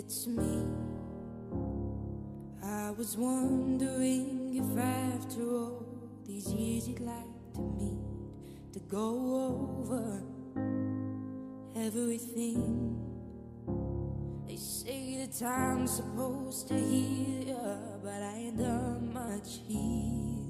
it's me. I was wondering if after all these years you'd like to meet to go over everything. They say that time's supposed to heal, but I ain't done much healing.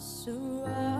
surround